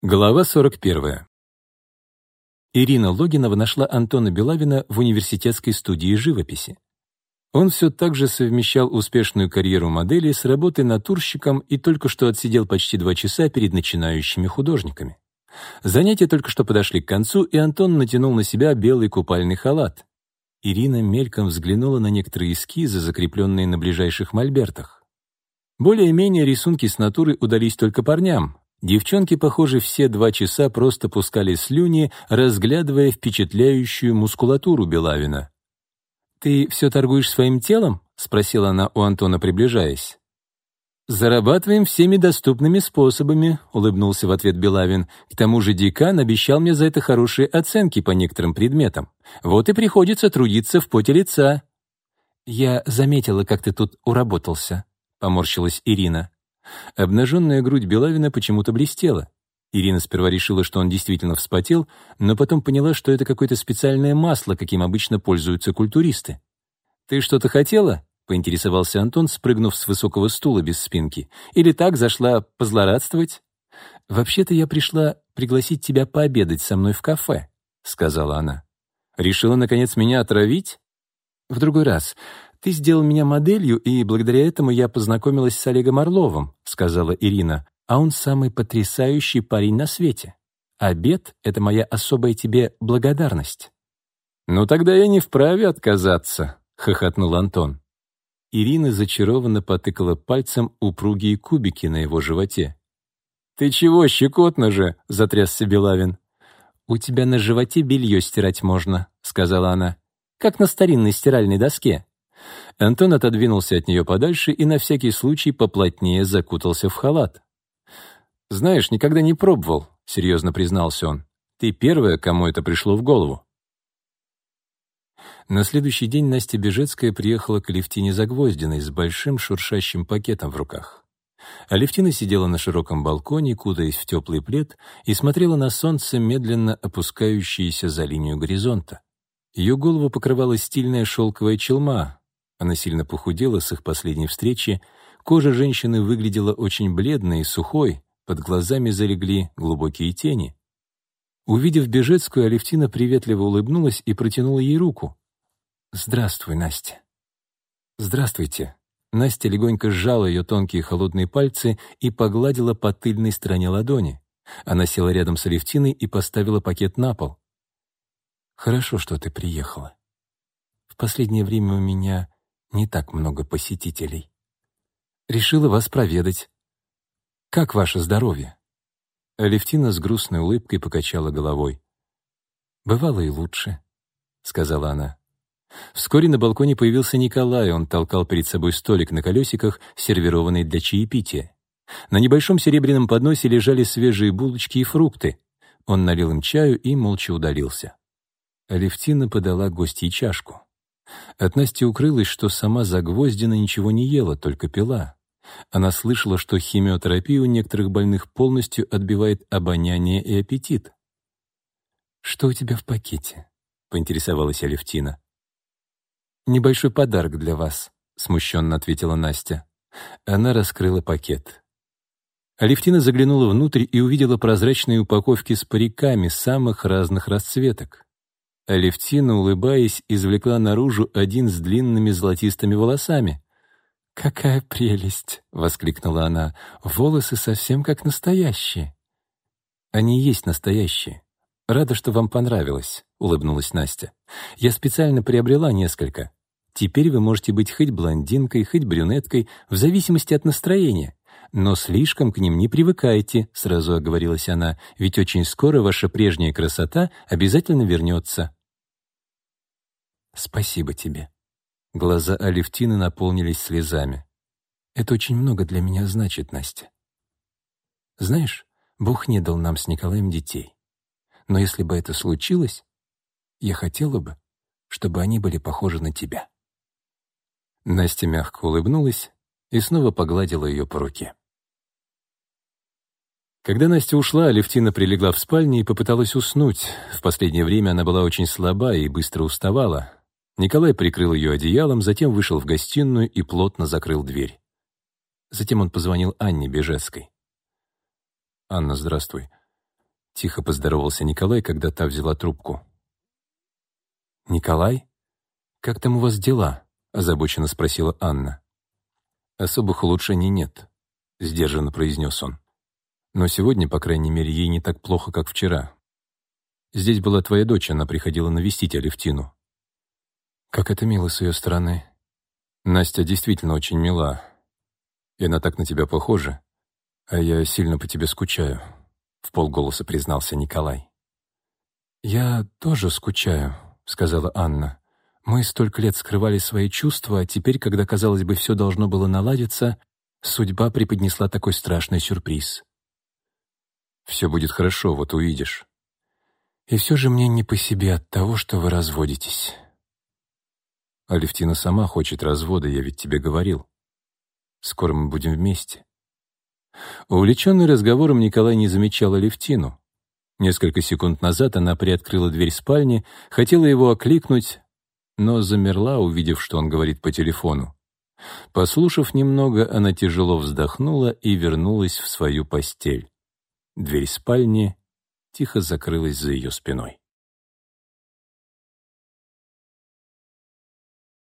Глава 41. Ирина Логинова нашла Антона Белавина в университетской студии живописи. Он все так же совмещал успешную карьеру модели с работой натурщиком и только что отсидел почти два часа перед начинающими художниками. Занятия только что подошли к концу, и Антон натянул на себя белый купальный халат. Ирина мельком взглянула на некоторые эскизы, закрепленные на ближайших мольбертах. Более-менее рисунки с натуры удались только парням, Девчонки, похоже, все два часа просто пускали слюни, разглядывая впечатляющую мускулатуру Белавина. «Ты все торгуешь своим телом?» — спросила она у Антона, приближаясь. «Зарабатываем всеми доступными способами», — улыбнулся в ответ Белавин. «К тому же декан обещал мне за это хорошие оценки по некоторым предметам. Вот и приходится трудиться в поте лица». «Я заметила, как ты тут уработался», — поморщилась Ирина. Обнаженная грудь Белавина почему-то блестела. Ирина сперва решила, что он действительно вспотел, но потом поняла, что это какое-то специальное масло, каким обычно пользуются культуристы. «Ты что-то хотела?» — поинтересовался Антон, спрыгнув с высокого стула без спинки. «Или так зашла позлорадствовать?» «Вообще-то я пришла пригласить тебя пообедать со мной в кафе», — сказала она. «Решила, наконец, меня отравить?» «В другой раз. «Ты сделал меня моделью, и благодаря этому я познакомилась с Олегом Орловым», сказала Ирина. «А он самый потрясающий парень на свете. Обед — это моя особая тебе благодарность». «Ну тогда я не вправе отказаться», — хохотнул Антон. Ирина зачарованно потыкала пальцем упругие кубики на его животе. «Ты чего, щекотно же?» — затрясся Белавин. «У тебя на животе белье стирать можно», — сказала она. «Как на старинной стиральной доске». Антон отодвинулся от нее подальше и на всякий случай поплотнее закутался в халат. «Знаешь, никогда не пробовал», — серьезно признался он. «Ты первая, кому это пришло в голову». На следующий день Настя Бежецкая приехала к Алевтине Загвоздиной с большим шуршащим пакетом в руках. Алевтина сидела на широком балконе, кутаясь в теплый плед, и смотрела на солнце, медленно опускающееся за линию горизонта. Ее голову покрывала стильная шелковая челма, она сильно похудела с их последней встречи, кожа женщины выглядела очень бледной и сухой, под глазами залегли глубокие тени. Увидев Бежецкую, Алевтина приветливо улыбнулась и протянула ей руку. «Здравствуй, Настя». «Здравствуйте». Настя легонько сжала ее тонкие холодные пальцы и погладила по тыльной стороне ладони. Она села рядом с Алевтиной и поставила пакет на пол. «Хорошо, что ты приехала. В последнее время у меня не так много посетителей. Решила вас проведать. Как ваше здоровье?» Алевтина с грустной улыбкой покачала головой. «Бывало и лучше», — сказала она. Вскоре на балконе появился Николай, он толкал перед собой столик на колесиках, сервированный для чаепития. На небольшом серебряном подносе лежали свежие булочки и фрукты. Он налил им чаю и молча удалился. Алевтина подала гостьей чашку. От Насти укрылось, что сама Загвоздина ничего не ела, только пила. Она слышала, что химиотерапия у некоторых больных полностью отбивает обоняние и аппетит. «Что у тебя в пакете?» — поинтересовалась Алевтина. «Небольшой подарок для вас», — смущенно ответила Настя. Она раскрыла пакет. Алевтина заглянула внутрь и увидела прозрачные упаковки с париками самых разных расцветок. Алевтина, улыбаясь, извлекла наружу один с длинными золотистыми волосами. «Какая прелесть!» — воскликнула она. «Волосы совсем как настоящие». «Они есть настоящие. Рада, что вам понравилось», — улыбнулась Настя. «Я специально приобрела несколько. Теперь вы можете быть хоть блондинкой, хоть брюнеткой, в зависимости от настроения. Но слишком к ним не привыкайте», — сразу оговорилась она, «ведь очень скоро ваша прежняя красота обязательно вернется». «Спасибо тебе». Глаза Алевтины наполнились слезами. «Это очень много для меня значит, Настя. Знаешь, Бог не дал нам с Николаем детей. Но если бы это случилось, я хотела бы, чтобы они были похожи на тебя». Настя мягко улыбнулась и снова погладила ее по руке. Когда Настя ушла, Алевтина прилегла в спальне и попыталась уснуть. В последнее время она была очень слаба и быстро уставала, Николай прикрыл ее одеялом, затем вышел в гостиную и плотно закрыл дверь. Затем он позвонил Анне Бежецкой. «Анна, здравствуй. Тихо поздоровался Николай, когда та взяла трубку. «Николай? Как там у вас дела?» — озабоченно спросила Анна. «Особых улучшений нет», — сдержанно произнес он. «Но сегодня, по крайней мере, ей не так плохо, как вчера. Здесь была твоя дочь, она приходила навестить Алевтину». «Как это мило с ее стороны». «Настя действительно очень мила, и она так на тебя похожа, а я сильно по тебе скучаю». — в полголоса признался Николай. «Я тоже скучаю», — сказала Анна. «Мы столько лет скрывали свои чувства, а теперь, когда, казалось бы, все должно было наладиться, судьба преподнесла такой страшный сюрприз». «Все будет хорошо, вот увидишь». «И все же мне не по себе от того, что вы разводитесь». «Алевтина сама хочет развода, я ведь тебе говорил. Скоро мы будем вместе». Увлеченный разговором, Николай не замечал Алевтину. Несколько секунд назад она приоткрыла дверь спальни, хотела его окликнуть, но замерла, увидев, что он говорит по телефону. Послушав немного, она тяжело вздохнула и вернулась в свою постель. Дверь спальни тихо закрылась за ее спиной.